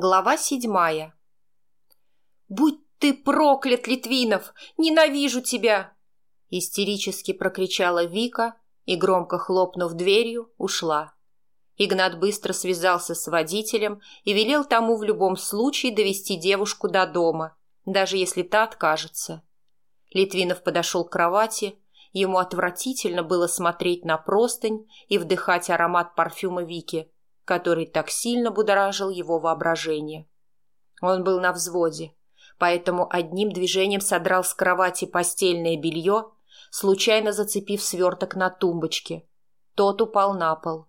Глава седьмая. «Будь ты проклят, Литвинов! Ненавижу тебя!» Истерически прокричала Вика и, громко хлопнув дверью, ушла. Игнат быстро связался с водителем и велел тому в любом случае довести девушку до дома, даже если та откажется. Литвинов подошел к кровати, ему отвратительно было смотреть на простынь и вдыхать аромат парфюма Вики, который так сильно будоражил его воображение. Он был на взводе, поэтому одним движением содрал с кровати постельное белье, случайно зацепив сверток на тумбочке. Тот упал на пол.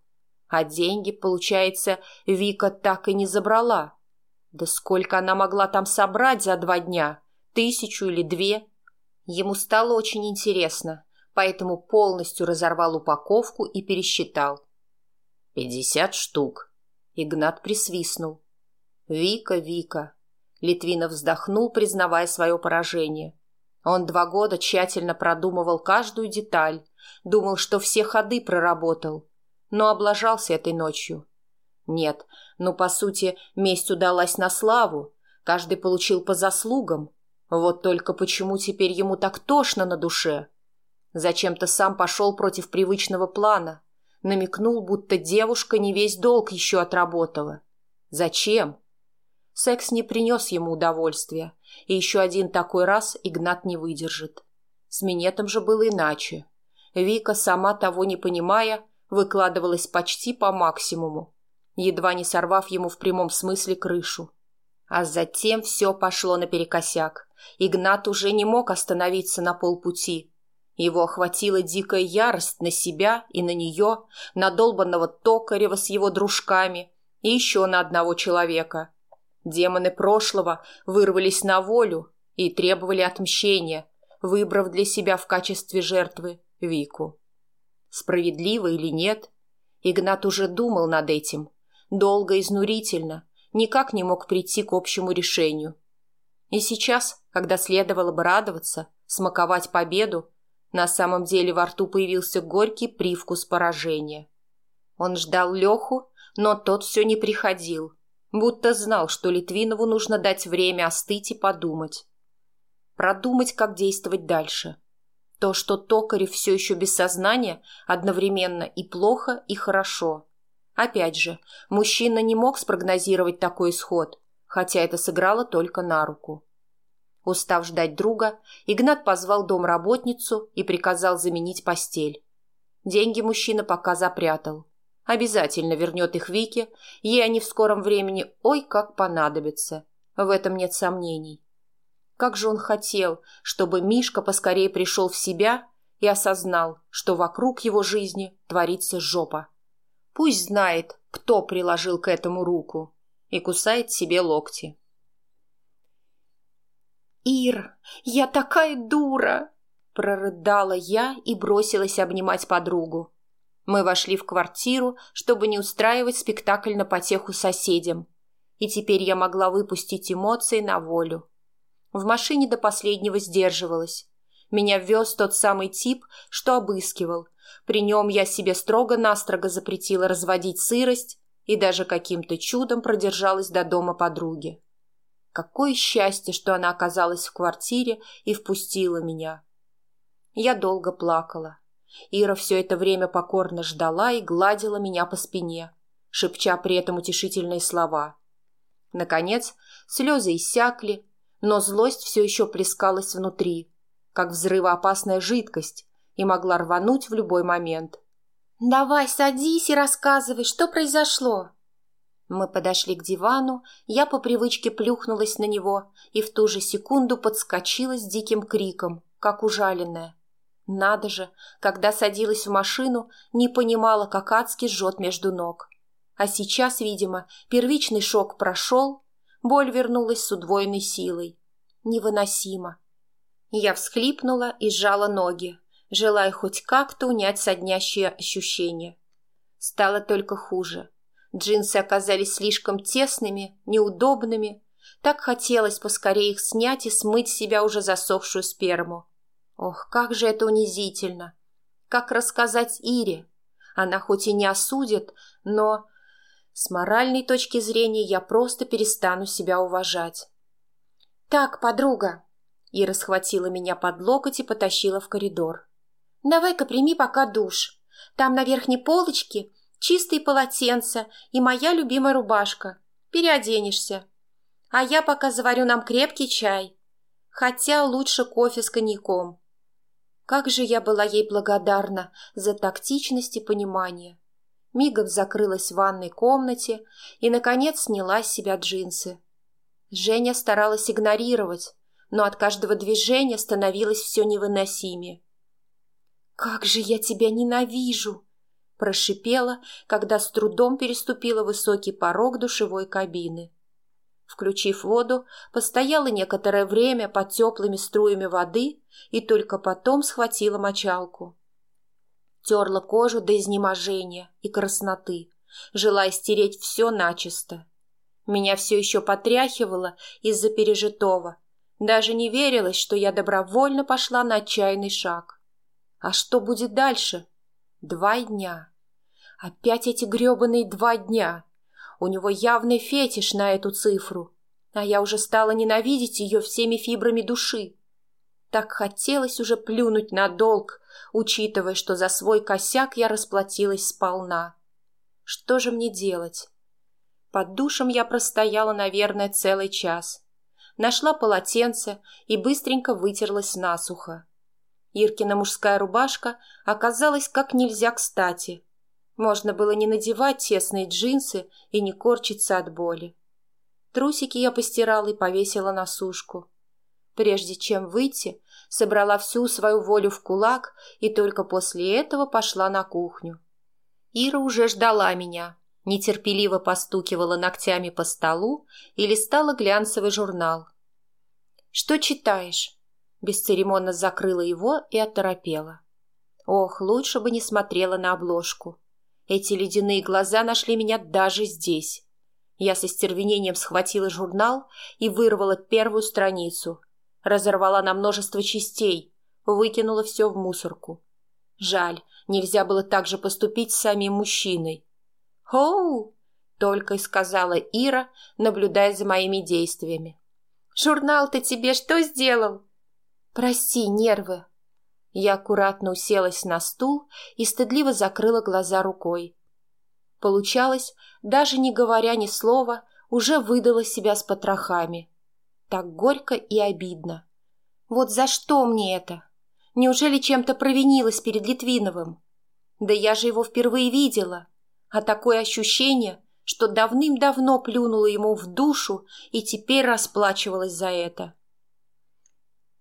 А деньги, получается, Вика так и не забрала. Да сколько она могла там собрать за два дня? Тысячу или две? Ему стало очень интересно, поэтому полностью разорвал упаковку и пересчитал. «Пятьдесят штук». Игнат присвистнул. «Вика, Вика». Литвинов вздохнул, признавая свое поражение. Он два года тщательно продумывал каждую деталь, думал, что все ходы проработал, но облажался этой ночью. Нет, ну, по сути, месть удалась на славу, каждый получил по заслугам. Вот только почему теперь ему так тошно на душе? Зачем-то сам пошел против привычного плана, намекнул, будто девушка не весь долг еще отработала. Зачем? Секс не принес ему удовольствия, и еще один такой раз Игнат не выдержит. С минетом же было иначе. Вика, сама того не понимая, выкладывалась почти по максимуму, едва не сорвав ему в прямом смысле крышу. А затем все пошло наперекосяк. Игнат уже не мог остановиться на полпути. Его охватила дикая ярость на себя и на нее, на долбанного Токарева с его дружками и еще на одного человека. Демоны прошлого вырвались на волю и требовали отмщения, выбрав для себя в качестве жертвы Вику. Справедливо или нет? Игнат уже думал над этим. Долго, и изнурительно. Никак не мог прийти к общему решению. И сейчас, когда следовало бы радоваться, смаковать победу, на самом деле во рту появился горький привкус поражения. Он ждал Леху, но тот все не приходил, будто знал, что Литвинову нужно дать время остыть и подумать. Продумать, как действовать дальше. — то, что Токарев все еще без сознания, одновременно и плохо, и хорошо. Опять же, мужчина не мог спрогнозировать такой исход, хотя это сыграло только на руку. Устав ждать друга, Игнат позвал домработницу и приказал заменить постель. Деньги мужчина пока запрятал. Обязательно вернет их Вике, ей они в скором времени ой как понадобятся. В этом нет сомнений. Как же он хотел, чтобы Мишка поскорее пришел в себя и осознал, что вокруг его жизни творится жопа. Пусть знает, кто приложил к этому руку, и кусает себе локти. «Ир, я такая дура!» – прорыдала я и бросилась обнимать подругу. Мы вошли в квартиру, чтобы не устраивать спектакль на потеху соседям, и теперь я могла выпустить эмоции на волю. В машине до последнего сдерживалась. Меня вез тот самый тип, что обыскивал. При нем я себе строго-настрого запретила разводить сырость и даже каким-то чудом продержалась до дома подруги. Какое счастье, что она оказалась в квартире и впустила меня. Я долго плакала. Ира все это время покорно ждала и гладила меня по спине, шепча при этом утешительные слова. Наконец, слезы иссякли, но злость все еще плескалась внутри, как взрывоопасная жидкость, и могла рвануть в любой момент. «Давай, садись и рассказывай, что произошло!» Мы подошли к дивану, я по привычке плюхнулась на него и в ту же секунду подскочила с диким криком, как ужаленная. Надо же, когда садилась в машину, не понимала, как адски жжет между ног. А сейчас, видимо, первичный шок прошел, Боль вернулась с удвоенной силой. Невыносимо. Я всхлипнула и сжала ноги, желая хоть как-то унять соднящие ощущения. Стало только хуже. Джинсы оказались слишком тесными, неудобными. Так хотелось поскорее их снять и смыть себя уже засохшую сперму. Ох, как же это унизительно! Как рассказать Ире? Она хоть и не осудит, но С моральной точки зрения я просто перестану себя уважать. «Так, подруга!» Ира схватила меня под локоть и потащила в коридор. «Давай-ка прими пока душ. Там на верхней полочке чистые полотенца и моя любимая рубашка. Переоденешься. А я пока заварю нам крепкий чай. Хотя лучше кофе с коньяком. Как же я была ей благодарна за тактичность и понимание. Мигом закрылась в ванной комнате и, наконец, сняла с себя джинсы. Женя старалась игнорировать, но от каждого движения становилось все невыносимее. «Как же я тебя ненавижу!» – прошипела, когда с трудом переступила высокий порог душевой кабины. Включив воду, постояла некоторое время под теплыми струями воды и только потом схватила мочалку. Терла кожу до изнеможения и красноты, желая стереть все начисто. Меня все еще потряхивало из-за пережитого. Даже не верилось, что я добровольно пошла на отчаянный шаг. А что будет дальше? Два дня. Опять эти гребаные два дня. У него явный фетиш на эту цифру. А я уже стала ненавидеть ее всеми фибрами души. Так хотелось уже плюнуть на долг, учитывая, что за свой косяк я расплатилась сполна. Что же мне делать? Под душем я простояла, наверное, целый час. Нашла полотенце и быстренько вытерлась насухо. Иркина мужская рубашка оказалась как нельзя кстати. Можно было не надевать тесные джинсы и не корчиться от боли. Трусики я постирала и повесила на сушку. Прежде чем выйти, собрала всю свою волю в кулак и только после этого пошла на кухню. Ира уже ждала меня, нетерпеливо постукивала ногтями по столу и листала глянцевый журнал. «Что читаешь?» Бесцеремонно закрыла его и оторопела. Ох, лучше бы не смотрела на обложку. Эти ледяные глаза нашли меня даже здесь. Я со стервенением схватила журнал и вырвала первую страницу. Разорвала на множество частей, выкинула все в мусорку. Жаль, нельзя было так же поступить с самим мужчиной. «Хоу!» — только и сказала Ира, наблюдая за моими действиями. «Журнал-то тебе что сделал?» «Прости, нервы». Я аккуратно уселась на стул и стыдливо закрыла глаза рукой. Получалось, даже не говоря ни слова, уже выдала себя с потрохами. Так горько и обидно. Вот за что мне это? Неужели чем-то провинилась перед Литвиновым? Да я же его впервые видела. А такое ощущение, что давным-давно плюнула ему в душу и теперь расплачивалась за это.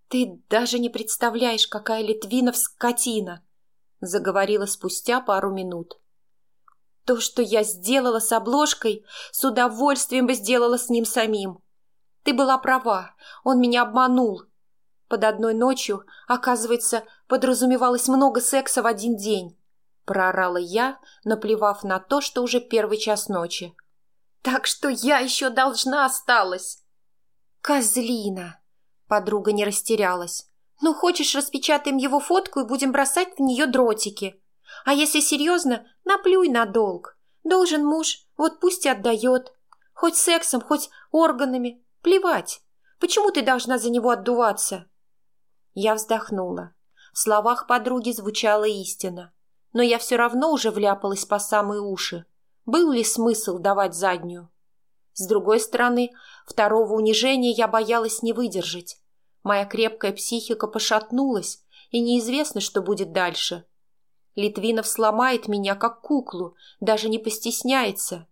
«Ты даже не представляешь, какая Литвинов скотина!» заговорила спустя пару минут. То, что я сделала с обложкой, с удовольствием бы сделала с ним самим. Ты была права, он меня обманул. Под одной ночью, оказывается, подразумевалось много секса в один день. Проорала я, наплевав на то, что уже первый час ночи. Так что я еще должна осталась. Козлина! Подруга не растерялась. Ну, хочешь, распечатаем его фотку и будем бросать в нее дротики. А если серьезно, наплюй на долг. Должен муж, вот пусть и отдает. Хоть сексом, хоть органами. Плевать. Почему ты должна за него отдуваться? Я вздохнула. В словах подруги звучала истина. Но я все равно уже вляпалась по самые уши. Был ли смысл давать заднюю? С другой стороны, второго унижения я боялась не выдержать. Моя крепкая психика пошатнулась, и неизвестно, что будет дальше. Литвинов сломает меня, как куклу, даже не постесняется.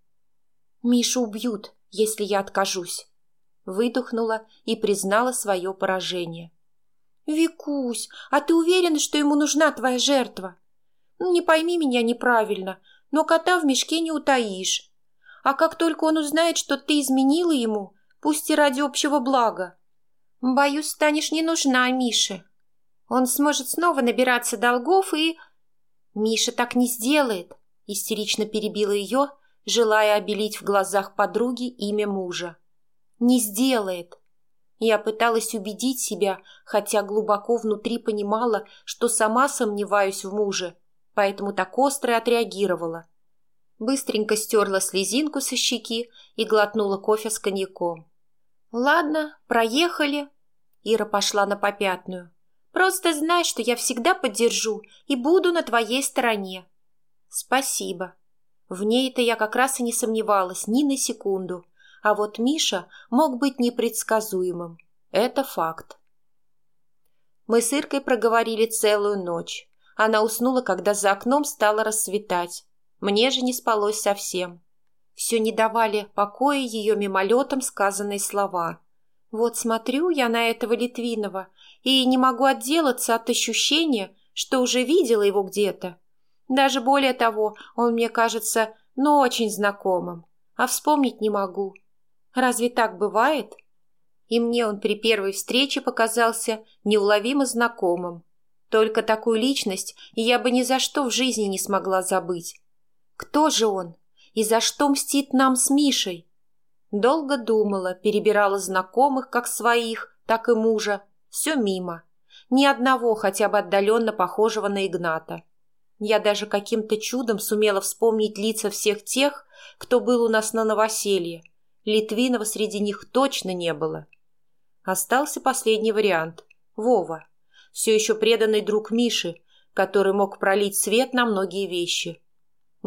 Мишу убьют, если я откажусь. Выдохнула и признала свое поражение. «Викусь, а ты уверена, что ему нужна твоя жертва? Не пойми меня неправильно, но кота в мешке не утаишь. А как только он узнает, что ты изменила ему, пусть и ради общего блага, боюсь, станешь не нужна Мише. Он сможет снова набираться долгов и «Миша так не сделает!» – истерично перебила ее, желая обелить в глазах подруги имя мужа. «Не сделает!» Я пыталась убедить себя, хотя глубоко внутри понимала, что сама сомневаюсь в муже, поэтому так остро отреагировала. Быстренько стерла слезинку со щеки и глотнула кофе с коньяком. «Ладно, проехали». Ира пошла на попятную. «Просто знай, что я всегда поддержу и буду на твоей стороне». «Спасибо». В ней-то я как раз и не сомневалась ни на секунду. А вот Миша мог быть непредсказуемым. Это факт. Мы с Иркой проговорили целую ночь. Она уснула, когда за окном стало рассветать. Мне же не спалось совсем. Все не давали покоя ее мимолетом сказанные слова. Вот смотрю я на этого Литвинова и не могу отделаться от ощущения, что уже видела его где-то. Даже более того, он мне кажется, ну, очень знакомым, а вспомнить не могу. Разве так бывает? И мне он при первой встрече показался неуловимо знакомым. Только такую личность я бы ни за что в жизни не смогла забыть. Кто же он? И за что мстит нам с Мишей? Долго думала, перебирала знакомых, как своих, так и мужа. Все мимо. Ни одного хотя бы отдаленно похожего на Игната. Я даже каким-то чудом сумела вспомнить лица всех тех, кто был у нас на новоселье. Литвинова среди них точно не было. Остался последний вариант – Вова. Все еще преданный друг Миши, который мог пролить свет на многие вещи.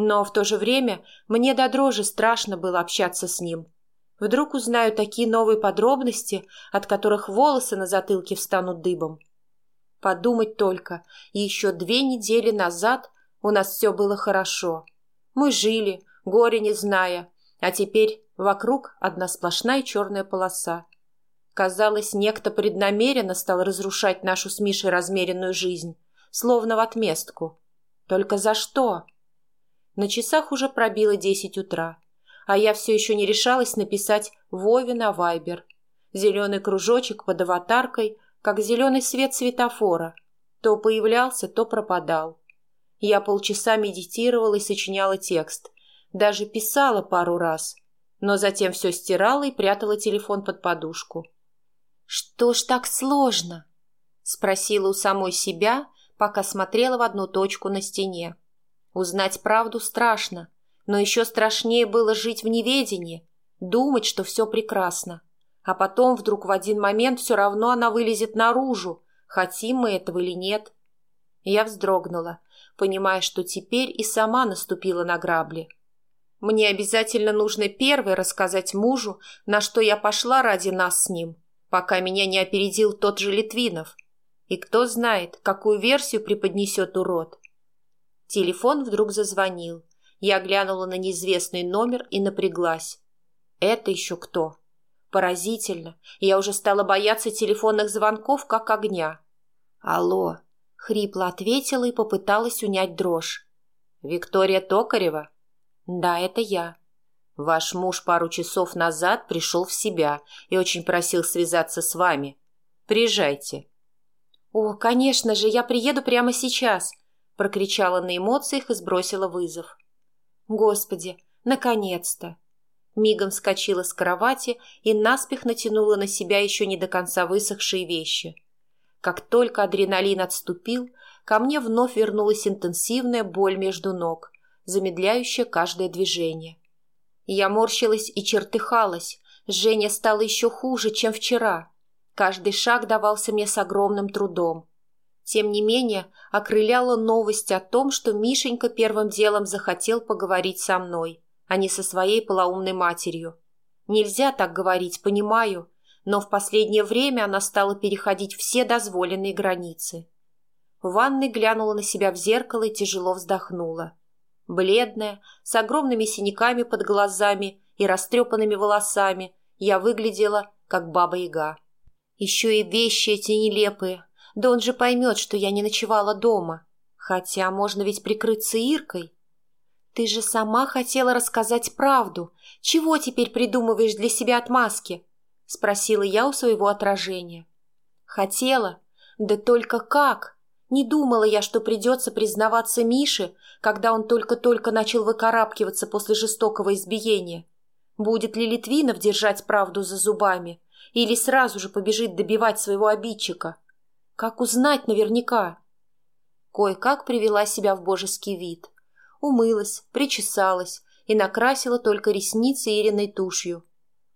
Но в то же время мне до дрожи страшно было общаться с ним. Вдруг узнаю такие новые подробности, от которых волосы на затылке встанут дыбом. Подумать только, еще две недели назад у нас все было хорошо. Мы жили, горе не зная, а теперь вокруг одна сплошная черная полоса. Казалось, некто преднамеренно стал разрушать нашу с Мишей размеренную жизнь, словно в отместку. Только за что? На часах уже пробило десять утра, а я все еще не решалась написать Вове на Вайбер. Зеленый кружочек под аватаркой – как зеленый свет светофора. То появлялся, то пропадал. Я полчаса медитировала и сочиняла текст. Даже писала пару раз. Но затем все стирала и прятала телефон под подушку. «Что ж так сложно?» Спросила у самой себя, пока смотрела в одну точку на стене. Узнать правду страшно, но еще страшнее было жить в неведении, думать, что все прекрасно. А потом вдруг в один момент все равно она вылезет наружу, хотим мы этого или нет. Я вздрогнула, понимая, что теперь и сама наступила на грабли. Мне обязательно нужно первой рассказать мужу, на что я пошла ради нас с ним, пока меня не опередил тот же Литвинов. И кто знает, какую версию преподнесет урод. Телефон вдруг зазвонил. Я глянула на неизвестный номер и напряглась. Это еще кто? Поразительно. Я уже стала бояться телефонных звонков, как огня. «Алло», — хрипло ответила и попыталась унять дрожь. «Виктория Токарева?» «Да, это я». «Ваш муж пару часов назад пришел в себя и очень просил связаться с вами. Приезжайте». «О, конечно же, я приеду прямо сейчас», — прокричала на эмоциях и сбросила вызов. «Господи, наконец-то!» мигом вскочила с кровати и наспех натянула на себя еще не до конца высохшие вещи. Как только адреналин отступил, ко мне вновь вернулась интенсивная боль между ног, замедляющая каждое движение. Я морщилась и чертыхалась, Женя стало еще хуже, чем вчера. Каждый шаг давался мне с огромным трудом. Тем не менее, окрыляла новость о том, что Мишенька первым делом захотел поговорить со мной – а не со своей полоумной матерью. Нельзя так говорить, понимаю, но в последнее время она стала переходить все дозволенные границы. В ванной глянула на себя в зеркало и тяжело вздохнула. Бледная, с огромными синяками под глазами и растрепанными волосами, я выглядела, как баба-яга. Еще и вещи эти нелепые. Да он же поймет, что я не ночевала дома. Хотя можно ведь прикрыться Иркой. «Ты же сама хотела рассказать правду. Чего теперь придумываешь для себя отмазки?» — спросила я у своего отражения. «Хотела? Да только как? Не думала я, что придется признаваться Мише, когда он только-только начал выкарабкиваться после жестокого избиения. Будет ли Литвинов держать правду за зубами или сразу же побежит добивать своего обидчика? Как узнать наверняка?» Кое-как привела себя в божеский вид — Умылась, причесалась и накрасила только ресницы Ириной тушью.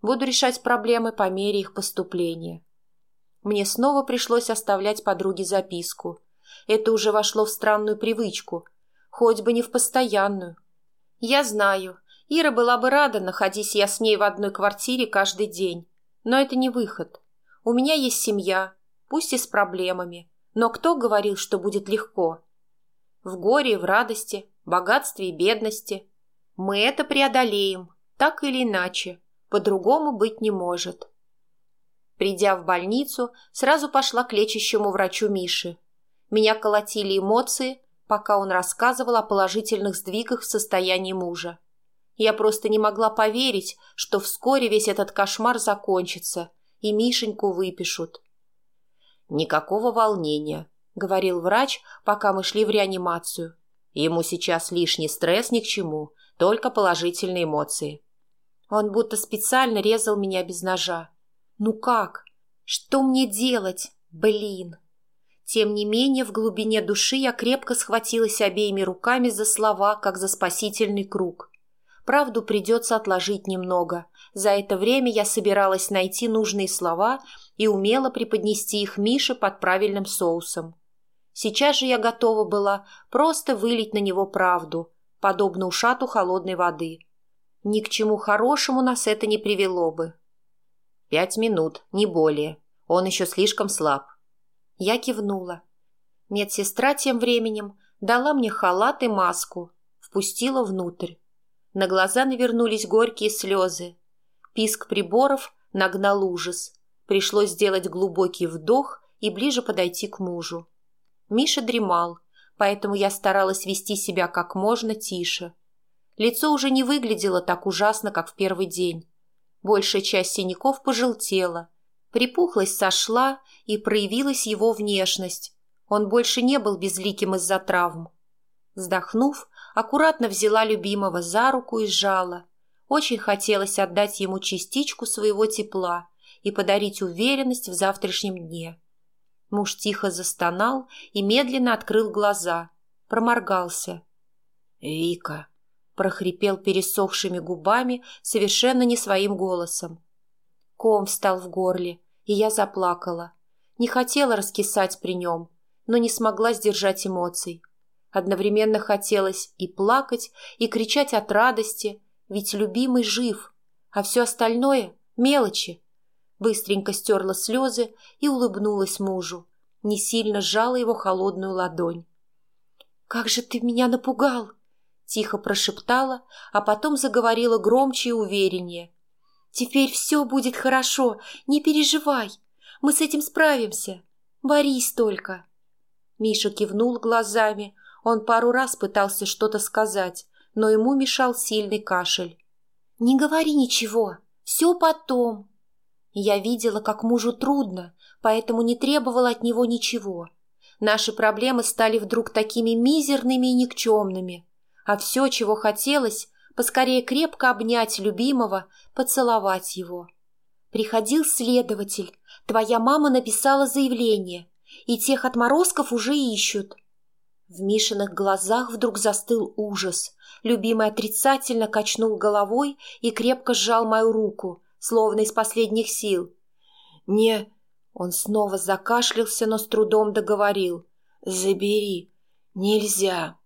Буду решать проблемы по мере их поступления. Мне снова пришлось оставлять подруге записку. Это уже вошло в странную привычку, хоть бы не в постоянную. Я знаю, Ира была бы рада, находясь я с ней в одной квартире каждый день. Но это не выход. У меня есть семья, пусть и с проблемами. Но кто говорил, что будет легко? В горе и в радости, богатстве и бедности. Мы это преодолеем, так или иначе. По-другому быть не может. Придя в больницу, сразу пошла к лечащему врачу Миши. Меня колотили эмоции, пока он рассказывал о положительных сдвигах в состоянии мужа. Я просто не могла поверить, что вскоре весь этот кошмар закончится, и Мишеньку выпишут. «Никакого волнения», — говорил врач, пока мы шли в реанимацию. «Ему сейчас лишний стресс ни к чему, только положительные эмоции». Он будто специально резал меня без ножа. «Ну как? Что мне делать? Блин!» Тем не менее, в глубине души я крепко схватилась обеими руками за слова, как за спасительный круг. Правду придется отложить немного. За это время я собиралась найти нужные слова и умело преподнести их Мише под правильным соусом. Сейчас же я готова была просто вылить на него правду, подобно ушату холодной воды. Ни к чему хорошему нас это не привело бы. Пять минут, не более. Он еще слишком слаб. Я кивнула. Медсестра тем временем дала мне халат и маску, впустила внутрь. На глаза навернулись горькие слезы. Писк приборов нагнал ужас. Пришлось сделать глубокий вдох и ближе подойти к мужу. Миша дремал, поэтому я старалась вести себя как можно тише. Лицо уже не выглядело так ужасно, как в первый день. Большая часть синяков пожелтела. Припухлость сошла, и проявилась его внешность. Он больше не был безликим из-за травм. Вздохнув, аккуратно взяла любимого за руку и сжала. Очень хотелось отдать ему частичку своего тепла и подарить уверенность в завтрашнем дне. Муж тихо застонал и медленно открыл глаза, проморгался. «Вика!» — прохрипел пересохшими губами совершенно не своим голосом. Ком встал в горле, и я заплакала. Не хотела раскисать при нем, но не смогла сдержать эмоций. Одновременно хотелось и плакать, и кричать от радости, ведь любимый жив, а все остальное — мелочи. Быстренько стерла слезы и улыбнулась мужу, не сильно сжала его холодную ладонь. «Как же ты меня напугал!» — тихо прошептала, а потом заговорила громче и увереннее. «Теперь все будет хорошо, не переживай, мы с этим справимся, борись только!» Миша кивнул глазами, он пару раз пытался что-то сказать, но ему мешал сильный кашель. «Не говори ничего, все потом». Я видела, как мужу трудно, поэтому не требовала от него ничего. Наши проблемы стали вдруг такими мизерными и никчемными, а все, чего хотелось, поскорее крепко обнять любимого, поцеловать его. Приходил следователь, твоя мама написала заявление, и тех отморозков уже ищут. В Мишиных глазах вдруг застыл ужас. Любимый отрицательно качнул головой и крепко сжал мою руку, словно из последних сил. «Не...» Он снова закашлялся, но с трудом договорил. «Забери. Нельзя».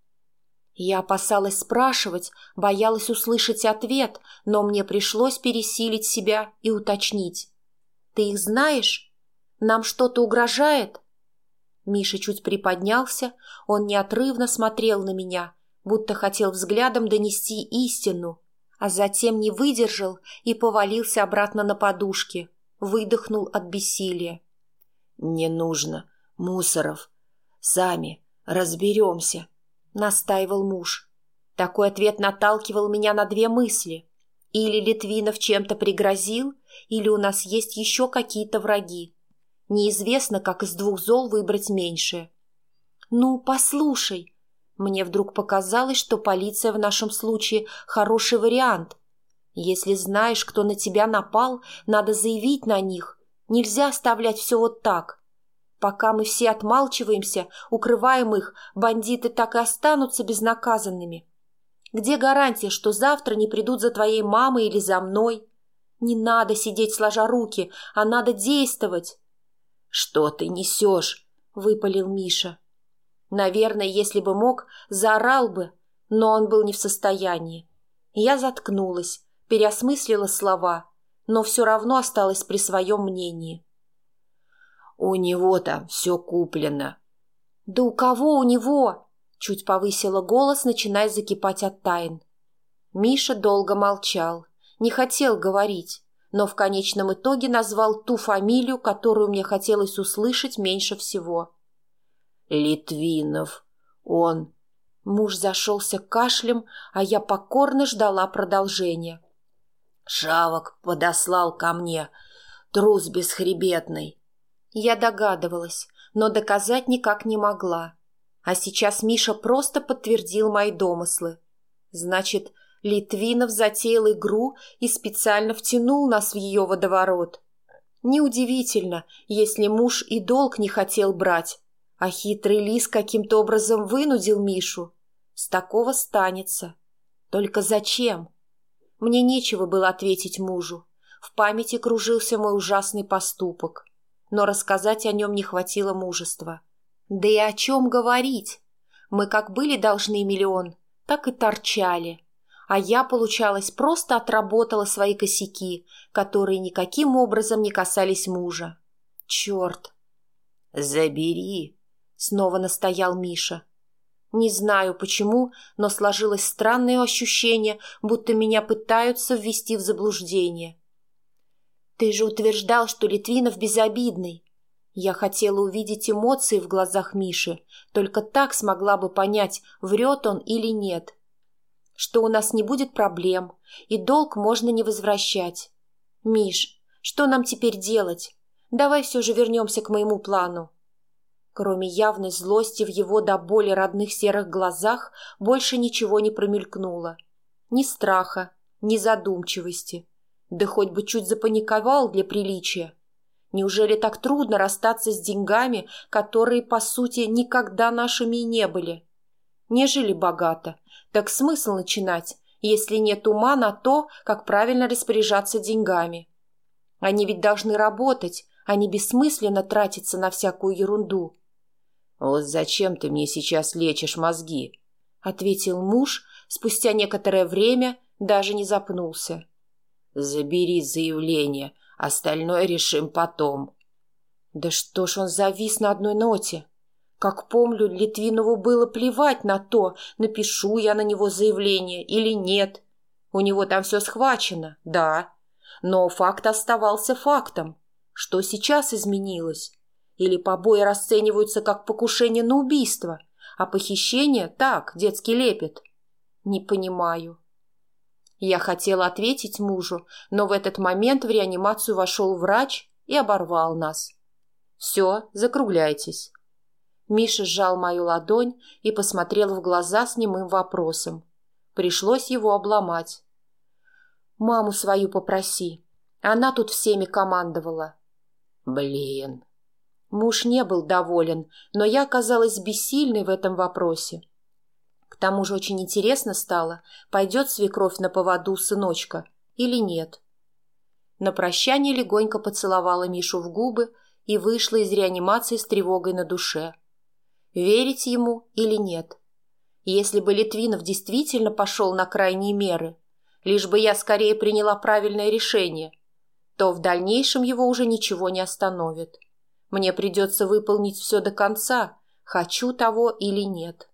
Я опасалась спрашивать, боялась услышать ответ, но мне пришлось пересилить себя и уточнить. «Ты их знаешь? Нам что-то угрожает?» Миша чуть приподнялся, он неотрывно смотрел на меня, будто хотел взглядом донести истину, а затем не выдержал и повалился обратно на подушки, выдохнул от бессилия. «Не нужно, Мусоров. Сами разберемся», — настаивал муж. Такой ответ наталкивал меня на две мысли. Или Литвинов чем-то пригрозил, или у нас есть еще какие-то враги. Неизвестно, как из двух зол выбрать меньшее. «Ну, послушай!» Мне вдруг показалось, что полиция в нашем случае хороший вариант. Если знаешь, кто на тебя напал, надо заявить на них. Нельзя оставлять все вот так. Пока мы все отмалчиваемся, укрываем их, бандиты так и останутся безнаказанными. Где гарантия, что завтра не придут за твоей мамой или за мной? Не надо сидеть сложа руки, а надо действовать. «Что ты несешь?» — выпалил Миша. Наверное, если бы мог, заорал бы, но он был не в состоянии. Я заткнулась, переосмыслила слова, но все равно осталась при своем мнении. «У него там все куплено». «Да у кого у него?» Чуть повысила голос, начиная закипать от тайн. Миша долго молчал, не хотел говорить, но в конечном итоге назвал ту фамилию, которую мне хотелось услышать меньше всего. «Литвинов. Он...» Муж зашелся кашлем, а я покорно ждала продолжения. «Шавок подослал ко мне. Трус бесхребетный». Я догадывалась, но доказать никак не могла. А сейчас Миша просто подтвердил мои домыслы. Значит, Литвинов затеял игру и специально втянул нас в ее водоворот. Неудивительно, если муж и долг не хотел брать, а хитрый лис каким-то образом вынудил Мишу. С такого станется. Только зачем? Мне нечего было ответить мужу. В памяти кружился мой ужасный поступок. Но рассказать о нем не хватило мужества. Да и о чем говорить? Мы как были должны миллион, так и торчали. А я, получалось, просто отработала свои косяки, которые никаким образом не касались мужа. Черт! «Забери!» — снова настоял Миша. Не знаю почему, но сложилось странное ощущение, будто меня пытаются ввести в заблуждение. «Ты же утверждал, что Литвинов безобидный. Я хотела увидеть эмоции в глазах Миши, только так смогла бы понять, врет он или нет. Что у нас не будет проблем, и долг можно не возвращать. Миш, что нам теперь делать? Давай все же вернемся к моему плану. Кроме явной злости в его до боли родных серых глазах больше ничего не промелькнуло. Ни страха, ни задумчивости. Да хоть бы чуть запаниковал для приличия. Неужели так трудно расстаться с деньгами, которые, по сути, никогда нашими и не были? Не жили богато, так смысл начинать, если нет ума на то, как правильно распоряжаться деньгами? Они ведь должны работать, а не бессмысленно тратиться на всякую ерунду. «Вот зачем ты мне сейчас лечишь мозги?» — ответил муж, спустя некоторое время даже не запнулся. «Забери заявление, Остальное решим потом. Да что ж он завис на одной ноте? Как помню, Литвинову было плевать на то, напишу я на него заявление или нет. У него там все схвачено, да. Но факт оставался фактом. Что сейчас изменилось? Или побои расцениваются как покушение на убийство, а похищение – так, детский лепет? Не понимаю. Я хотела ответить мужу, но в этот момент в реанимацию вошел врач и оборвал нас. «Все, закругляйтесь». Миша сжал мою ладонь и посмотрел в глаза с немым вопросом. Пришлось его обломать. «Маму свою попроси. Она тут всеми командовала». «Блин». Муж не был доволен, но я оказалась бессильной в этом вопросе. К тому же очень интересно стало, пойдет свекровь на поводу сыночка или нет. На прощание легонько поцеловала Мишу в губы и вышла из реанимации с тревогой на душе. Верить ему или нет? Если бы Литвинов действительно пошел на крайние меры, лишь бы я скорее приняла правильное решение, то в дальнейшем его уже ничего не остановит. Мне придется выполнить все до конца, хочу того или нет.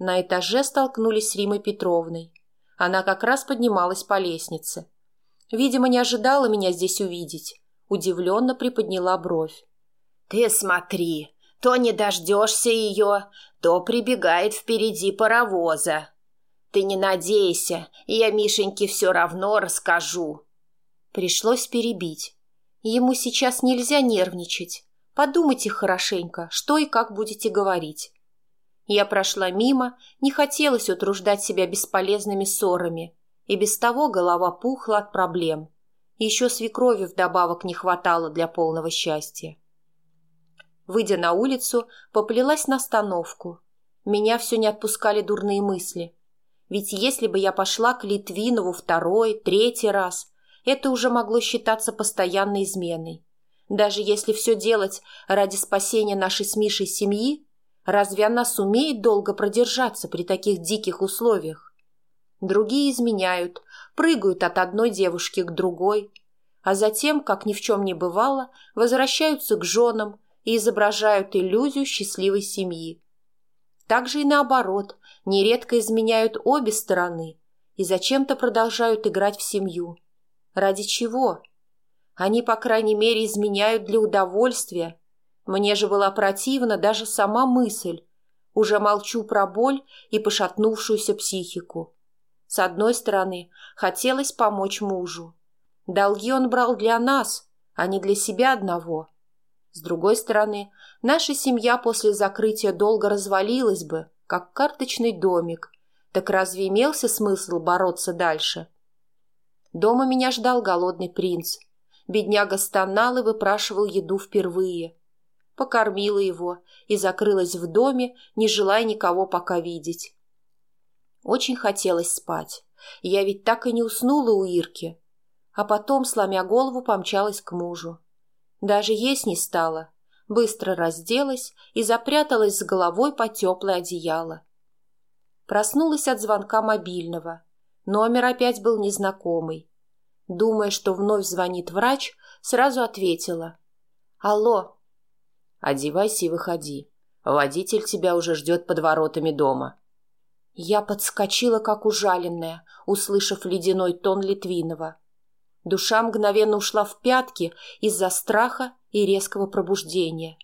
На этаже столкнулись с Римой Петровной. Она как раз поднималась по лестнице. Видимо, не ожидала меня здесь увидеть. Удивленно приподняла бровь. «Ты смотри, то не дождешься ее, то прибегает впереди паровоза. Ты не надейся, я Мишеньке все равно расскажу». Пришлось перебить. Ему сейчас нельзя нервничать. Подумайте хорошенько, что и как будете говорить. Я прошла мимо, не хотелось утруждать себя бесполезными ссорами, и без того голова пухла от проблем. Еще свекрови вдобавок не хватало для полного счастья. Выйдя на улицу, поплелась на остановку. Меня все не отпускали дурные мысли. Ведь если бы я пошла к Литвинову второй, третий раз, это уже могло считаться постоянной изменой. Даже если все делать ради спасения нашей с Мишей семьи, разве она сумеет долго продержаться при таких диких условиях? Другие изменяют, прыгают от одной девушки к другой, а затем, как ни в чем не бывало, возвращаются к женам и изображают иллюзию счастливой семьи. Также и наоборот, нередко изменяют обе стороны и зачем-то продолжают играть в семью. Ради чего? Они, по крайней мере, изменяют для удовольствия. Мне же была противна даже сама мысль. Уже молчу про боль и пошатнувшуюся психику. С одной стороны, хотелось помочь мужу. Долги он брал для нас, а не для себя одного. С другой стороны, наша семья после закрытия долга развалилась бы, как карточный домик. Так разве имелся смысл бороться дальше? Дома меня ждал голодный принц. Бедняга стонал и выпрашивал еду впервые. Покормила его и закрылась в доме, не желая никого пока видеть. Очень хотелось спать. Я ведь так и не уснула у Ирки. А потом, сломя голову, помчалась к мужу. Даже есть не стала. Быстро разделась и запряталась с головой под теплое одеяло. Проснулась от звонка мобильного. Номер опять был незнакомый. Думая, что вновь звонит врач, сразу ответила. «Алло». «Одевайся и выходи. Водитель тебя уже ждет под воротами дома». Я подскочила, как ужаленная, услышав ледяной тон Литвинова. Душа мгновенно ушла в пятки из-за страха и резкого пробуждения.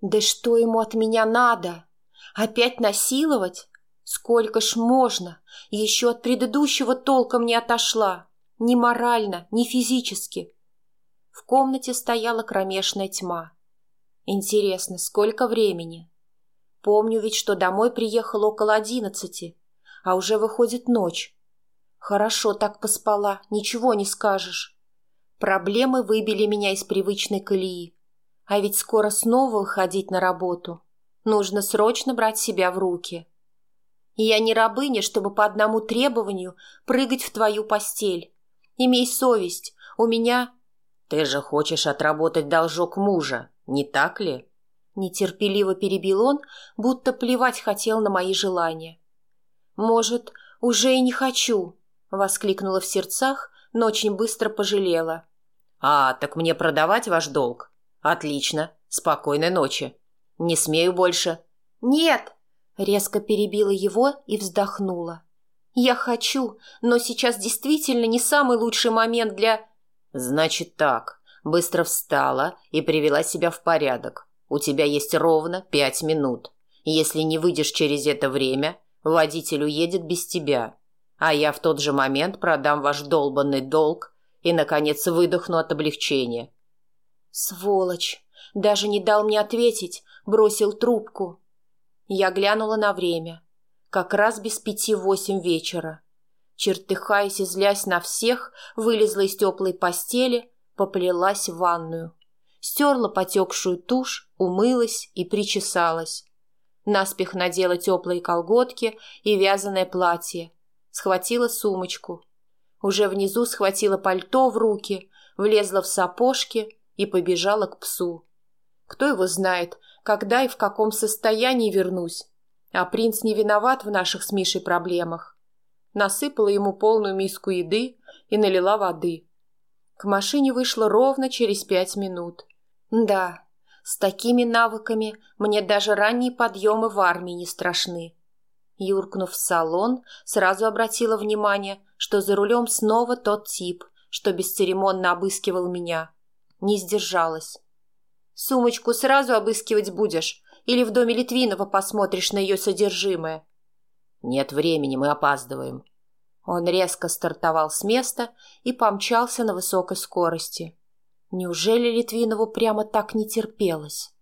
«Да что ему от меня надо? Опять насиловать? Сколько ж можно? Еще от предыдущего толком не отошла. Ни морально, ни физически». В комнате стояла кромешная тьма. Интересно, сколько времени? Помню ведь, что домой приехал около одиннадцати, а уже выходит ночь. Хорошо так поспала, ничего не скажешь. Проблемы выбили меня из привычной колеи. А ведь скоро снова выходить на работу. Нужно срочно брать себя в руки. И я не рабыня, чтобы по одному требованию прыгать в твою постель. Имей совесть, у меня... Ты же хочешь отработать должок мужа, не так ли? Нетерпеливо перебил он, будто плевать хотел на мои желания. Может, уже и не хочу, Воскликнула в сердцах, но очень быстро пожалела. «А, так мне продавать ваш долг? Отлично. Спокойной ночи. Не смею больше». «Нет!» — резко перебила его и вздохнула. «Я хочу, но сейчас действительно не самый лучший момент для...» «Значит так. Быстро встала и привела себя в порядок. У тебя есть ровно пять минут. Если не выйдешь через это время, водитель уедет без тебя а я в тот же момент продам ваш долбанный долг и, наконец, выдохну от облегчения. Сволочь! Даже не дал мне ответить, бросил трубку. Я глянула на время. Как раз без пяти восемь вечера. Чертыхаясь и злясь на всех, вылезла из теплой постели, поплелась в ванную. Стерла потекшую тушь, умылась и причесалась. Наспех надела теплые колготки и вязаное платье, схватила сумочку. Уже внизу схватила пальто в руки, влезла в сапожки и побежала к псу. Кто его знает, когда и в каком состоянии вернусь. А принц не виноват в наших с Мишей проблемах. Насыпала ему полную миску еды и налила воды. К машине вышла ровно через пять минут. Да, с такими навыками мне даже ранние подъемы в армии не страшны. Юркнув в салон, сразу обратила внимание, что за рулем снова тот тип, что бесцеремонно обыскивал меня. Не сдержалась. «Сумочку сразу обыскивать будешь? Или в доме Литвинова посмотришь на ее содержимое?» «Нет времени, мы опаздываем». Он резко стартовал с места и помчался на высокой скорости. Неужели Литвинову прямо так не терпелось?